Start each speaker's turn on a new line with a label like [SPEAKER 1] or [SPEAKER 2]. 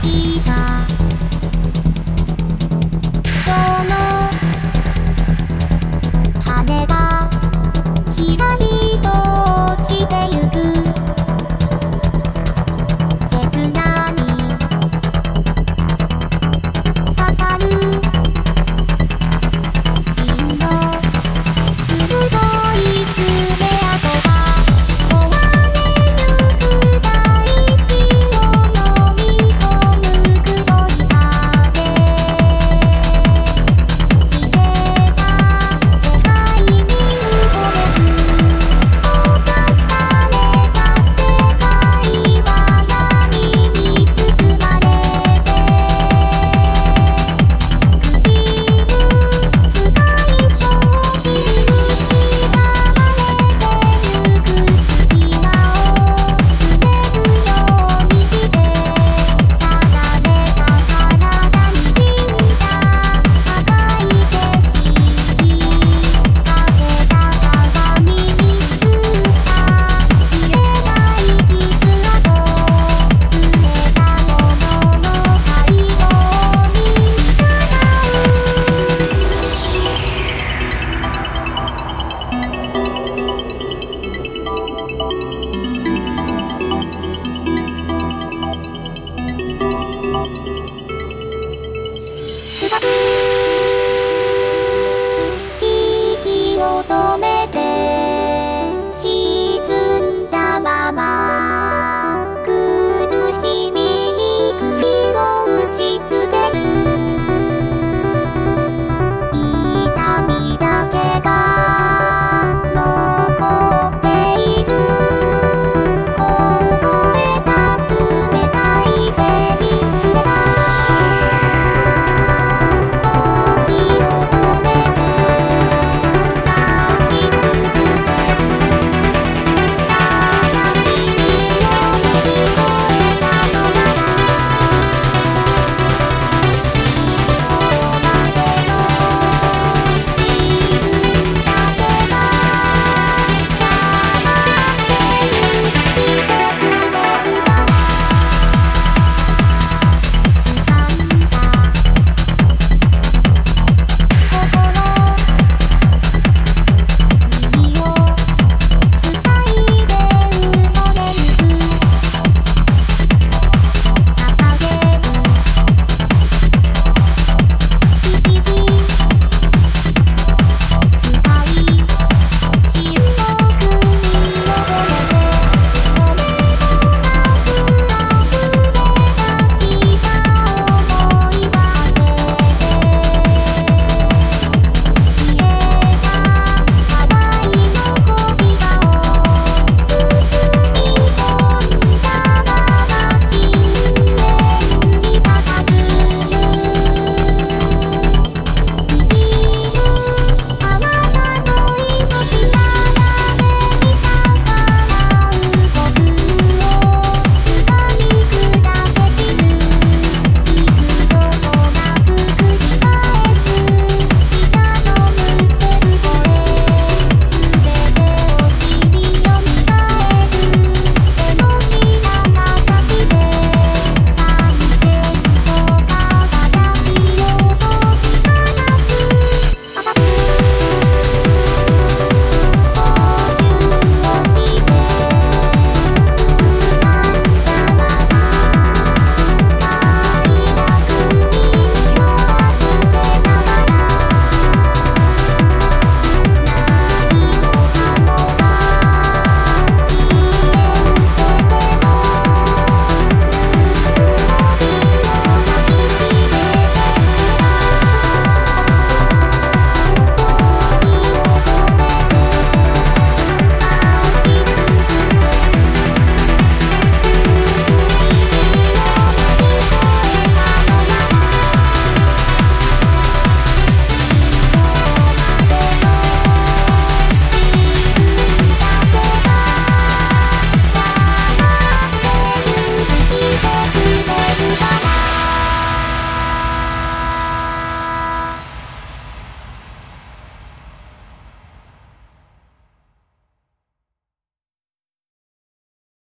[SPEAKER 1] した